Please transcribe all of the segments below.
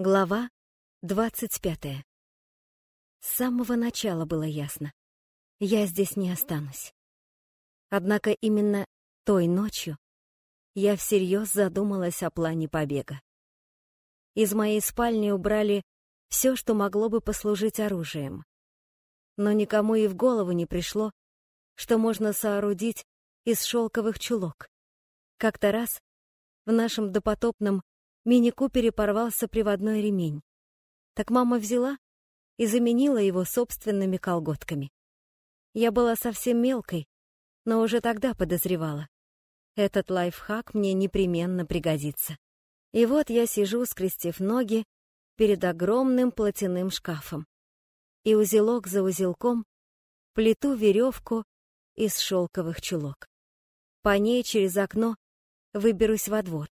Глава двадцать пятая. С самого начала было ясно. Я здесь не останусь. Однако именно той ночью я всерьез задумалась о плане побега. Из моей спальни убрали все, что могло бы послужить оружием. Но никому и в голову не пришло, что можно соорудить из шелковых чулок. Как-то раз в нашем допотопном мини-купере порвался приводной ремень. Так мама взяла и заменила его собственными колготками. Я была совсем мелкой, но уже тогда подозревала. Этот лайфхак мне непременно пригодится. И вот я сижу, скрестив ноги, перед огромным платяным шкафом. И узелок за узелком плету веревку из шелковых чулок. По ней через окно выберусь во двор.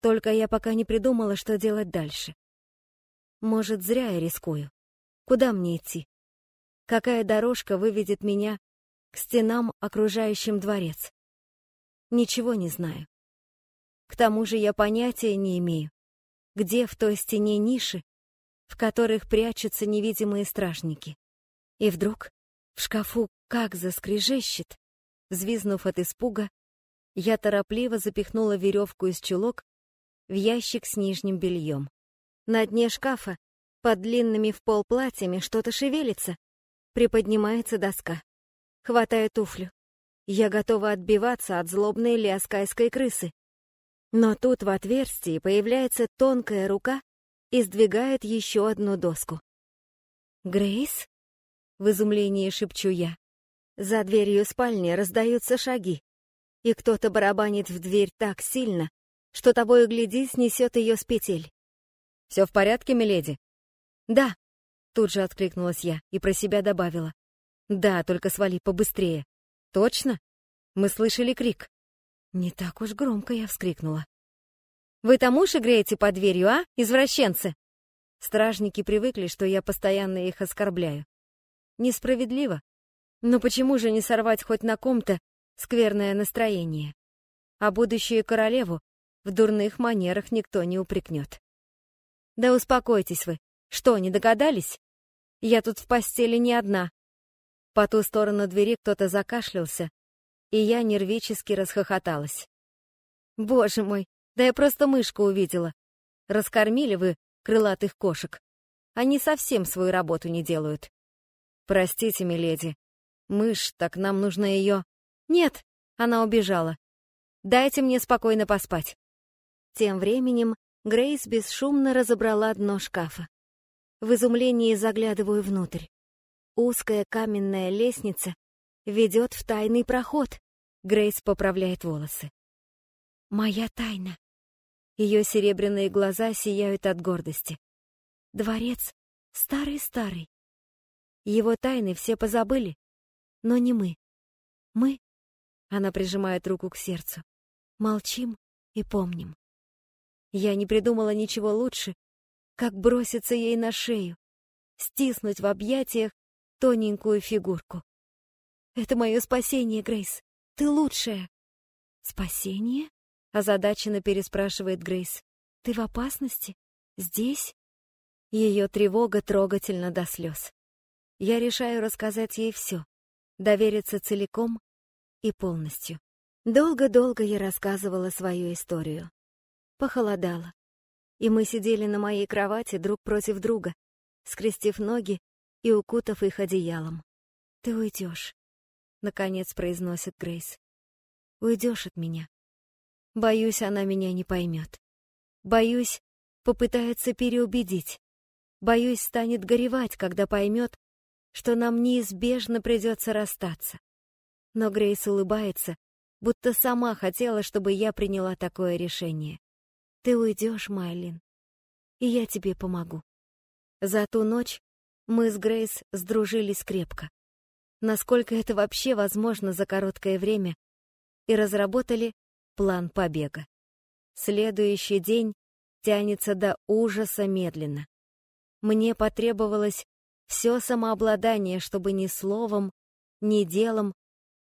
Только я пока не придумала, что делать дальше. Может, зря я рискую. Куда мне идти? Какая дорожка выведет меня к стенам, окружающим дворец? Ничего не знаю. К тому же я понятия не имею, где в той стене ниши, в которых прячутся невидимые стражники. И вдруг в шкафу как заскрежещет. Взвизнув от испуга, я торопливо запихнула веревку из чулок в ящик с нижним бельем. На дне шкафа, под длинными в пол платьями, что-то шевелится. Приподнимается доска. Хватаю туфлю. Я готова отбиваться от злобной ляскайской крысы. Но тут в отверстии появляется тонкая рука и сдвигает еще одну доску. «Грейс?» — в изумлении шепчу я. За дверью спальни раздаются шаги, и кто-то барабанит в дверь так сильно, что того и гляди снесет ее с петель. «Все в порядке, миледи?» «Да», — тут же откликнулась я и про себя добавила. «Да, только свали побыстрее». «Точно?» Мы слышали крик. Не так уж громко я вскрикнула. «Вы там уши греете под дверью, а, извращенцы?» Стражники привыкли, что я постоянно их оскорбляю. Несправедливо. Но почему же не сорвать хоть на ком-то скверное настроение? А будущую королеву в дурных манерах никто не упрекнет. Да успокойтесь вы. Что, не догадались? Я тут в постели не одна. По ту сторону двери кто-то закашлялся, и я нервически расхохоталась. Боже мой, да я просто мышку увидела. Раскормили вы крылатых кошек. Они совсем свою работу не делают. Простите, миледи. Мышь, так нам нужно ее... Нет, она убежала. Дайте мне спокойно поспать. Тем временем Грейс бесшумно разобрала дно шкафа. В изумлении заглядываю внутрь. Узкая каменная лестница ведет в тайный проход. Грейс поправляет волосы. Моя тайна. Ее серебряные глаза сияют от гордости. Дворец старый-старый. Его тайны все позабыли, но не мы. Мы, она прижимает руку к сердцу, молчим и помним. Я не придумала ничего лучше, как броситься ей на шею, стиснуть в объятиях тоненькую фигурку. Это мое спасение, Грейс. Ты лучшая. Спасение? Озадаченно переспрашивает Грейс. Ты в опасности? Здесь? Ее тревога трогательна до слез. Я решаю рассказать ей все, довериться целиком и полностью. Долго-долго я рассказывала свою историю. Похолодало. И мы сидели на моей кровати друг против друга, скрестив ноги и укутав их одеялом. «Ты уйдешь», — наконец произносит Грейс. «Уйдешь от меня». Боюсь, она меня не поймет. Боюсь, попытается переубедить. Боюсь, станет горевать, когда поймет, что нам неизбежно придется расстаться. Но Грейс улыбается, будто сама хотела, чтобы я приняла такое решение. Ты уйдешь, Майлин, и я тебе помогу. За ту ночь мы с Грейс сдружились крепко. Насколько это вообще возможно за короткое время, и разработали план побега. Следующий день тянется до ужаса медленно. Мне потребовалось все самообладание, чтобы ни словом, ни делом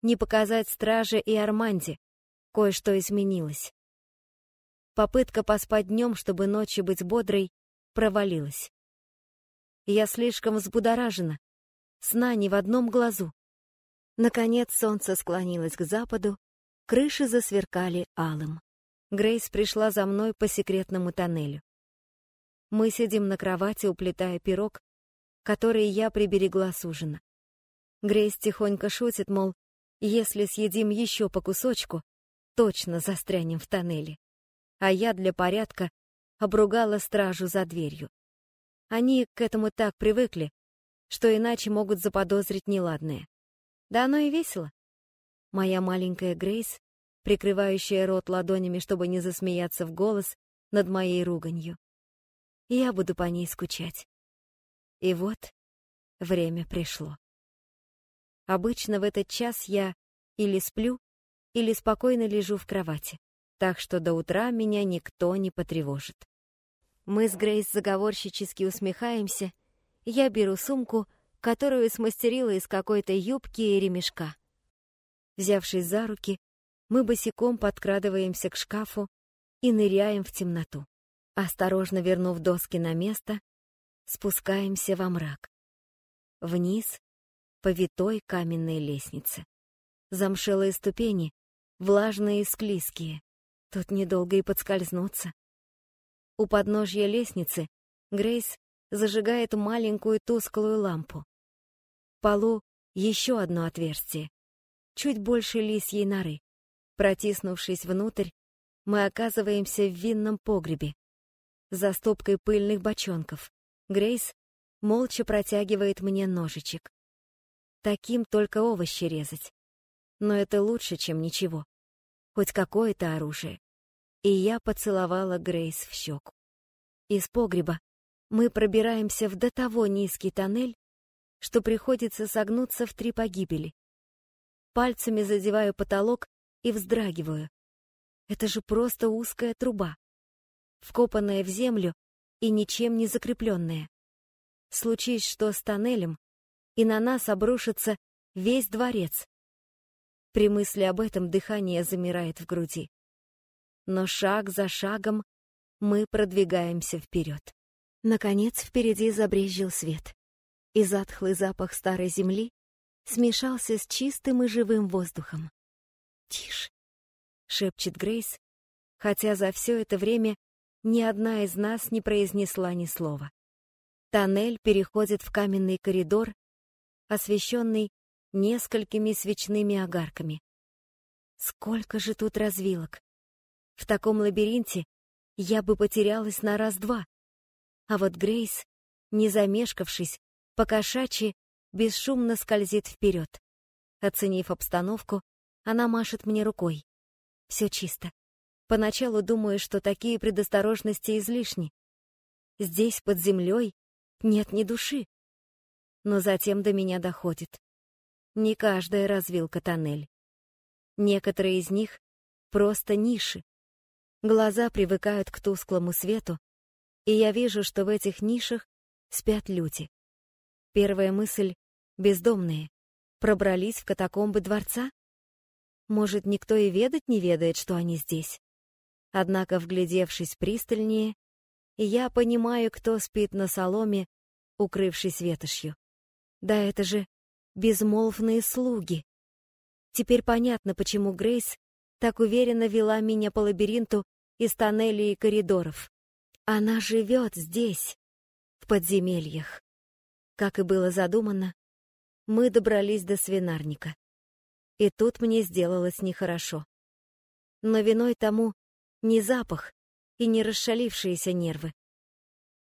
не показать страже и Арманде. Кое-что изменилось. Попытка поспать днем, чтобы ночью быть бодрой, провалилась. Я слишком взбудоражена, сна ни в одном глазу. Наконец солнце склонилось к западу, крыши засверкали алым. Грейс пришла за мной по секретному тоннелю. Мы сидим на кровати, уплетая пирог, который я приберегла с ужина. Грейс тихонько шутит, мол, если съедим еще по кусочку, точно застрянем в тоннеле. А я для порядка обругала стражу за дверью. Они к этому так привыкли, что иначе могут заподозрить неладное. Да оно и весело. Моя маленькая Грейс, прикрывающая рот ладонями, чтобы не засмеяться в голос над моей руганью. Я буду по ней скучать. И вот время пришло. Обычно в этот час я или сплю, или спокойно лежу в кровати, так что до утра меня никто не потревожит. Мы с Грейс заговорщически усмехаемся, я беру сумку, которую смастерила из какой-то юбки и ремешка. Взявшись за руки, мы босиком подкрадываемся к шкафу и ныряем в темноту. Осторожно вернув доски на место, спускаемся во мрак. Вниз по витой каменной лестнице. Замшелые ступени, влажные и склизкие. Тут недолго и подскользнуться. У подножья лестницы Грейс зажигает маленькую тусклую лампу. В полу еще одно отверстие, чуть больше лисьей норы. Протиснувшись внутрь, мы оказываемся в винном погребе, за стопкой пыльных бочонков. Грейс молча протягивает мне ножичек. Таким только овощи резать. Но это лучше, чем ничего. Хоть какое-то оружие. И я поцеловала Грейс в щеку. Из погреба мы пробираемся в до того низкий тоннель, что приходится согнуться в три погибели. Пальцами задеваю потолок и вздрагиваю. Это же просто узкая труба, вкопанная в землю и ничем не закрепленная. Случись что с тоннелем, и на нас обрушится весь дворец. При мысли об этом дыхание замирает в груди. Но шаг за шагом мы продвигаемся вперед. Наконец впереди забрезжил свет, и затхлый запах старой земли смешался с чистым и живым воздухом. «Тише!» — шепчет Грейс, хотя за все это время ни одна из нас не произнесла ни слова. Тоннель переходит в каменный коридор, освещенный несколькими свечными огарками. Сколько же тут развилок! В таком лабиринте я бы потерялась на раз-два. А вот Грейс, не замешкавшись, покошачьи, бесшумно скользит вперед. Оценив обстановку, она машет мне рукой. Все чисто. Поначалу думаю, что такие предосторожности излишни. Здесь, под землей, нет ни души. Но затем до меня доходит. Не каждая развилка тоннель. Некоторые из них просто ниши. Глаза привыкают к тусклому свету, и я вижу, что в этих нишах спят люди. Первая мысль — бездомные. Пробрались в катакомбы дворца? Может, никто и ведать не ведает, что они здесь? Однако, вглядевшись пристальнее, я понимаю, кто спит на соломе, укрывшись ветошью. Да это же безмолвные слуги. Теперь понятно, почему Грейс так уверенно вела меня по лабиринту из тоннелей и коридоров. Она живет здесь, в подземельях. Как и было задумано, мы добрались до свинарника. И тут мне сделалось нехорошо. Но виной тому не запах и не расшалившиеся нервы.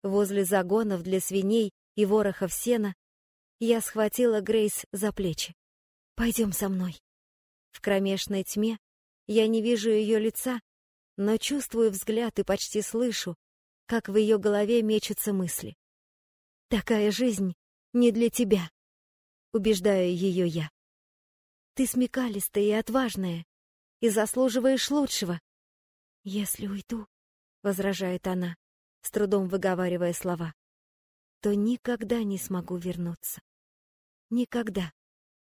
Возле загонов для свиней и ворохов сена я схватила Грейс за плечи. «Пойдем со мной». В кромешной тьме я не вижу ее лица, но чувствую взгляд и почти слышу, как в ее голове мечутся мысли. «Такая жизнь не для тебя», — убеждаю ее я. «Ты смекалистая и отважная, и заслуживаешь лучшего». «Если уйду», — возражает она, с трудом выговаривая слова, «то никогда не смогу вернуться. Никогда.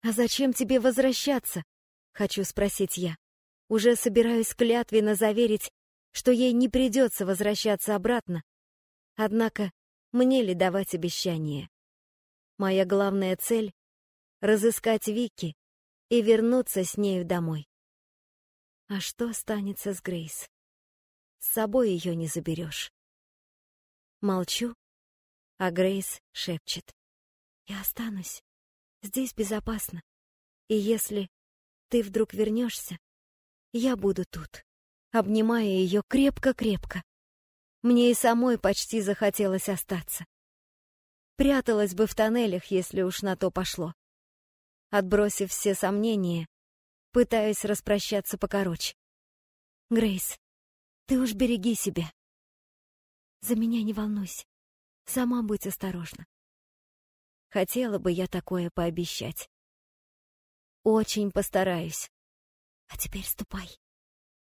А зачем тебе возвращаться?» — хочу спросить я. Уже собираюсь клятвенно заверить, что ей не придется возвращаться обратно, Однако мне ли давать обещание? Моя главная цель — разыскать Вики и вернуться с нею домой. А что станется с Грейс? С собой ее не заберешь. Молчу, а Грейс шепчет. Я останусь. Здесь безопасно. И если ты вдруг вернешься, я буду тут, обнимая ее крепко-крепко. Мне и самой почти захотелось остаться. Пряталась бы в тоннелях, если уж на то пошло. Отбросив все сомнения, пытаюсь распрощаться покороче. Грейс, ты уж береги себя. За меня не волнуйся. Сама будь осторожна. Хотела бы я такое пообещать. Очень постараюсь. А теперь ступай.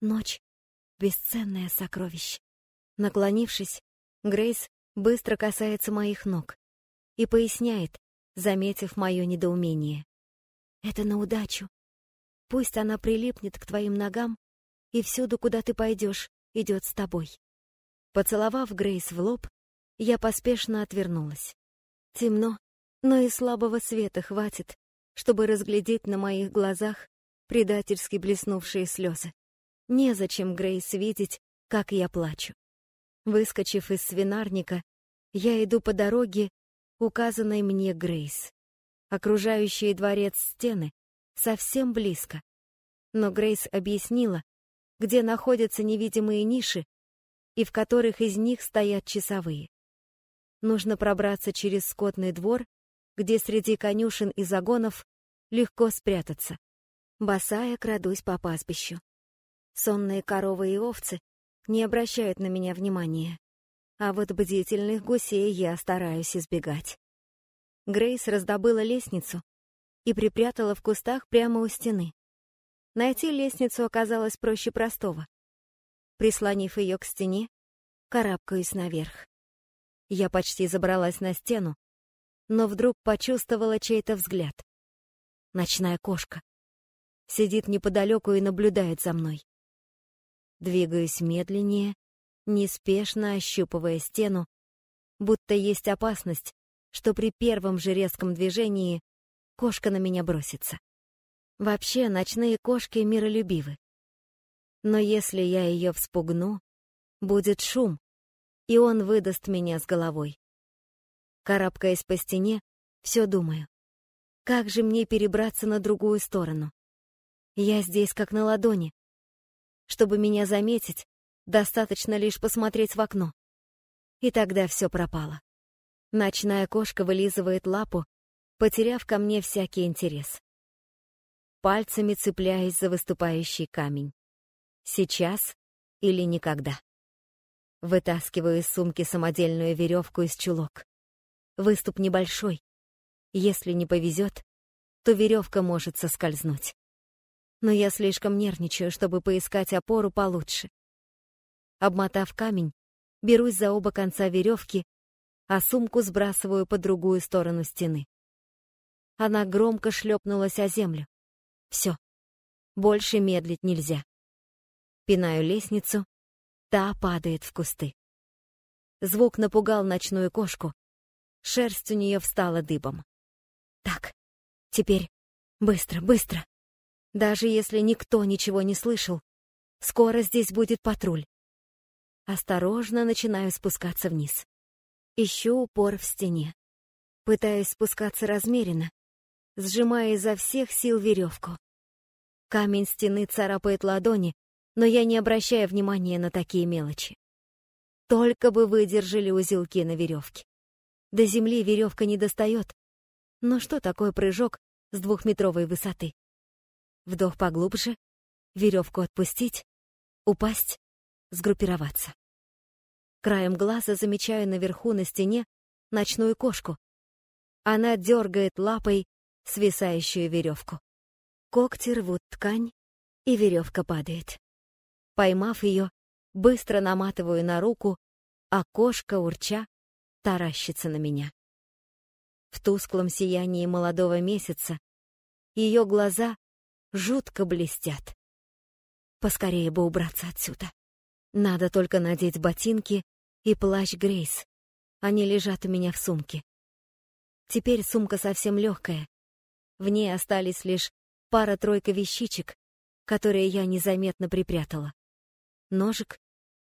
Ночь — бесценное сокровище. Наклонившись, Грейс быстро касается моих ног и поясняет, заметив мое недоумение. Это на удачу. Пусть она прилипнет к твоим ногам, и всюду, куда ты пойдешь, идет с тобой. Поцеловав Грейс в лоб, я поспешно отвернулась. Темно, но и слабого света хватит, чтобы разглядеть на моих глазах предательски блеснувшие слезы. Незачем Грейс видеть, как я плачу. Выскочив из свинарника, я иду по дороге, указанной мне Грейс. Окружающие дворец стены совсем близко. Но Грейс объяснила, где находятся невидимые ниши и в которых из них стоят часовые. Нужно пробраться через скотный двор, где среди конюшен и загонов легко спрятаться. Босая крадусь по пастбищу. Сонные коровы и овцы не обращают на меня внимания, а вот бдительных гусей я стараюсь избегать. Грейс раздобыла лестницу и припрятала в кустах прямо у стены. Найти лестницу оказалось проще простого. Прислонив ее к стене, карабкаюсь наверх. Я почти забралась на стену, но вдруг почувствовала чей-то взгляд. Ночная кошка. Сидит неподалеку и наблюдает за мной. Двигаюсь медленнее, неспешно ощупывая стену, будто есть опасность, что при первом же резком движении кошка на меня бросится. Вообще, ночные кошки миролюбивы. Но если я ее вспугну, будет шум, и он выдаст меня с головой. Карабкаясь по стене, все думаю. Как же мне перебраться на другую сторону? Я здесь как на ладони. Чтобы меня заметить, достаточно лишь посмотреть в окно. И тогда все пропало. Ночная кошка вылизывает лапу, потеряв ко мне всякий интерес. Пальцами цепляясь за выступающий камень. Сейчас или никогда. Вытаскиваю из сумки самодельную веревку из чулок. Выступ небольшой. Если не повезет, то веревка может соскользнуть. Но я слишком нервничаю, чтобы поискать опору получше. Обмотав камень, берусь за оба конца веревки а сумку сбрасываю по другую сторону стены. Она громко шлепнулась о землю. Все. Больше медлить нельзя. Пинаю лестницу, та падает в кусты. Звук напугал ночную кошку. Шерсть у нее встала дыбом. Так, теперь быстро, быстро. Даже если никто ничего не слышал, скоро здесь будет патруль. Осторожно начинаю спускаться вниз. Ищу упор в стене. Пытаюсь спускаться размеренно, сжимая изо всех сил веревку. Камень стены царапает ладони, но я не обращаю внимания на такие мелочи. Только бы выдержали узелки на веревке. До земли веревка не достает. Но что такое прыжок с двухметровой высоты? Вдох поглубже, веревку отпустить, упасть, сгруппироваться. Краем глаза замечаю наверху на стене ночную кошку. Она дергает лапой свисающую веревку. Когти рвут ткань, и веревка падает. Поймав ее, быстро наматываю на руку, а кошка, урча, таращится на меня. В тусклом сиянии молодого месяца ее глаза жутко блестят. Поскорее бы убраться отсюда. Надо только надеть ботинки и плащ Грейс, Они лежат у меня в сумке. Теперь сумка совсем легкая. В ней остались лишь пара-тройка вещичек, которые я незаметно припрятала. Ножик,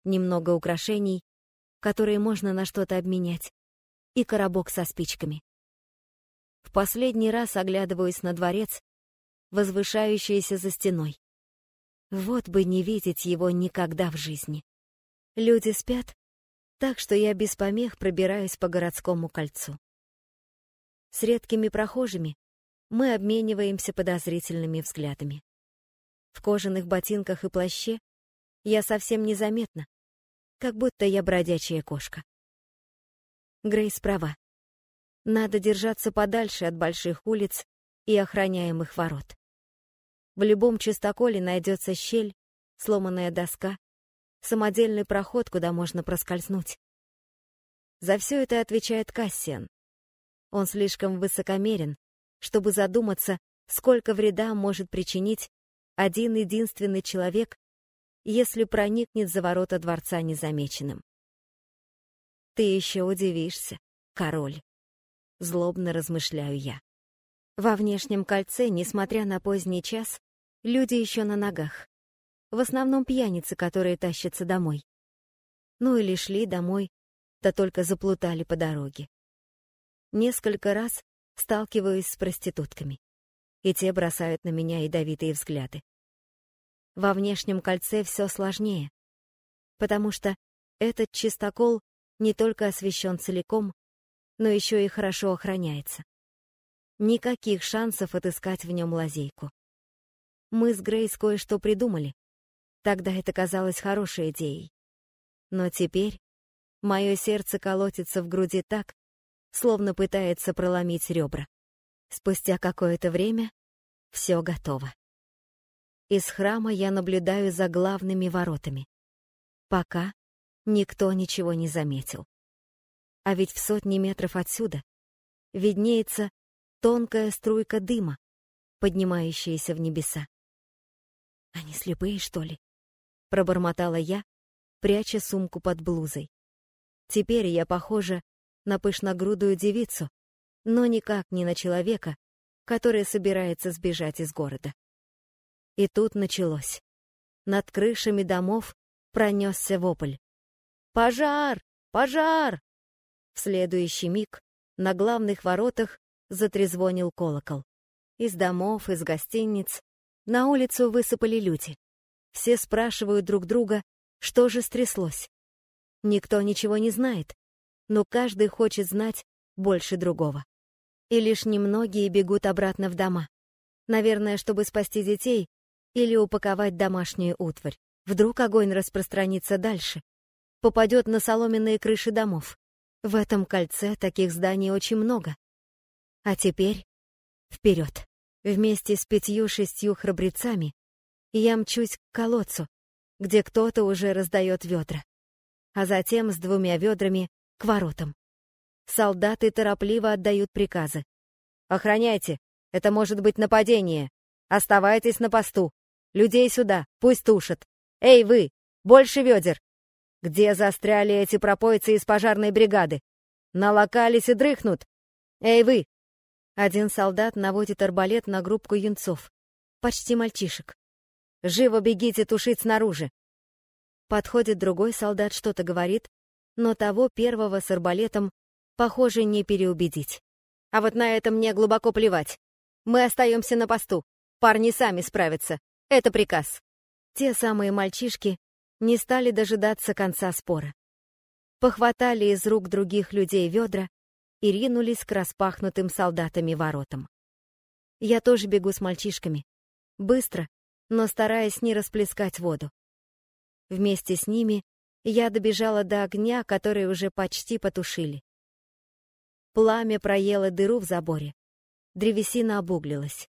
немного украшений, которые можно на что-то обменять, и коробок со спичками. В последний раз оглядываюсь на дворец, возвышающийся за стеной. Вот бы не видеть его никогда в жизни. Люди спят, так что я без помех пробираюсь по городскому кольцу. С редкими прохожими мы обмениваемся подозрительными взглядами. В кожаных ботинках и плаще я совсем незаметна, как будто я бродячая кошка. Грейс права. Надо держаться подальше от больших улиц и охраняемых ворот. В любом чистоколе найдется щель, сломанная доска, самодельный проход, куда можно проскользнуть. За все это отвечает Кассиан. Он слишком высокомерен, чтобы задуматься, сколько вреда может причинить один единственный человек, если проникнет за ворота дворца незамеченным. Ты еще удивишься, король. Злобно размышляю я. Во внешнем кольце, несмотря на поздний час, люди еще на ногах. В основном пьяницы, которые тащатся домой. Ну или шли домой, да только заплутали по дороге. Несколько раз сталкиваюсь с проститутками, и те бросают на меня ядовитые взгляды. Во внешнем кольце все сложнее, потому что этот чистокол не только освещен целиком, но еще и хорошо охраняется. Никаких шансов отыскать в нем лазейку. Мы с Грейс кое-что придумали. Тогда это казалось хорошей идеей. Но теперь мое сердце колотится в груди так, словно пытается проломить ребра. Спустя какое-то время все готово. Из храма я наблюдаю за главными воротами. Пока никто ничего не заметил. А ведь в сотни метров отсюда виднеется тонкая струйка дыма, поднимающаяся в небеса. «Они слепые, что ли?» — пробормотала я, пряча сумку под блузой. Теперь я похожа на пышногрудую девицу, но никак не на человека, который собирается сбежать из города. И тут началось. Над крышами домов пронесся вопль. «Пожар! Пожар!» В следующий миг на главных воротах затрезвонил колокол. Из домов, из гостиниц на улицу высыпали люди. Все спрашивают друг друга, что же стряслось. Никто ничего не знает, но каждый хочет знать больше другого. И лишь немногие бегут обратно в дома. Наверное, чтобы спасти детей или упаковать домашнюю утварь. Вдруг огонь распространится дальше, попадет на соломенные крыши домов. В этом кольце таких зданий очень много. А теперь вперед. Вместе с пятью-шестью храбрецами я мчусь к колодцу, где кто-то уже раздает ведра. А затем с двумя ведрами к воротам. Солдаты торопливо отдают приказы. «Охраняйте! Это может быть нападение! Оставайтесь на посту! Людей сюда! Пусть тушат! Эй, вы! Больше ведер! Где застряли эти пропойцы из пожарной бригады? Налокались и дрыхнут! Эй, вы! Один солдат наводит арбалет на группку юнцов. Почти мальчишек. «Живо бегите тушить снаружи!» Подходит другой солдат, что-то говорит, но того первого с арбалетом, похоже, не переубедить. А вот на это мне глубоко плевать. Мы остаемся на посту. Парни сами справятся. Это приказ. Те самые мальчишки не стали дожидаться конца спора. Похватали из рук других людей ведра и ринулись к распахнутым солдатами воротам. Я тоже бегу с мальчишками. Быстро, но стараясь не расплескать воду. Вместе с ними я добежала до огня, который уже почти потушили. Пламя проело дыру в заборе. Древесина обуглилась.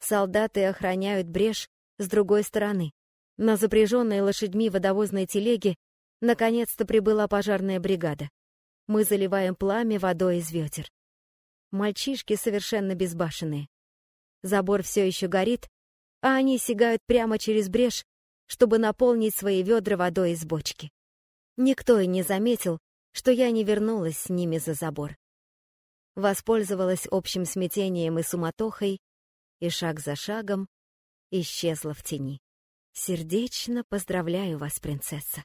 Солдаты охраняют брешь с другой стороны. На запряженной лошадьми водовозной телеге наконец-то прибыла пожарная бригада. Мы заливаем пламя водой из ветер. Мальчишки совершенно безбашенные. Забор все еще горит, а они сигают прямо через брешь, чтобы наполнить свои ведра водой из бочки. Никто и не заметил, что я не вернулась с ними за забор. Воспользовалась общим смятением и суматохой, и шаг за шагом исчезла в тени. «Сердечно поздравляю вас, принцесса!»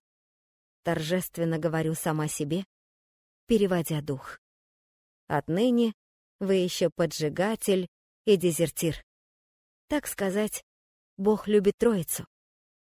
Торжественно говорю сама себе, переводя дух. Отныне вы еще поджигатель и дезертир. Так сказать, Бог любит троицу.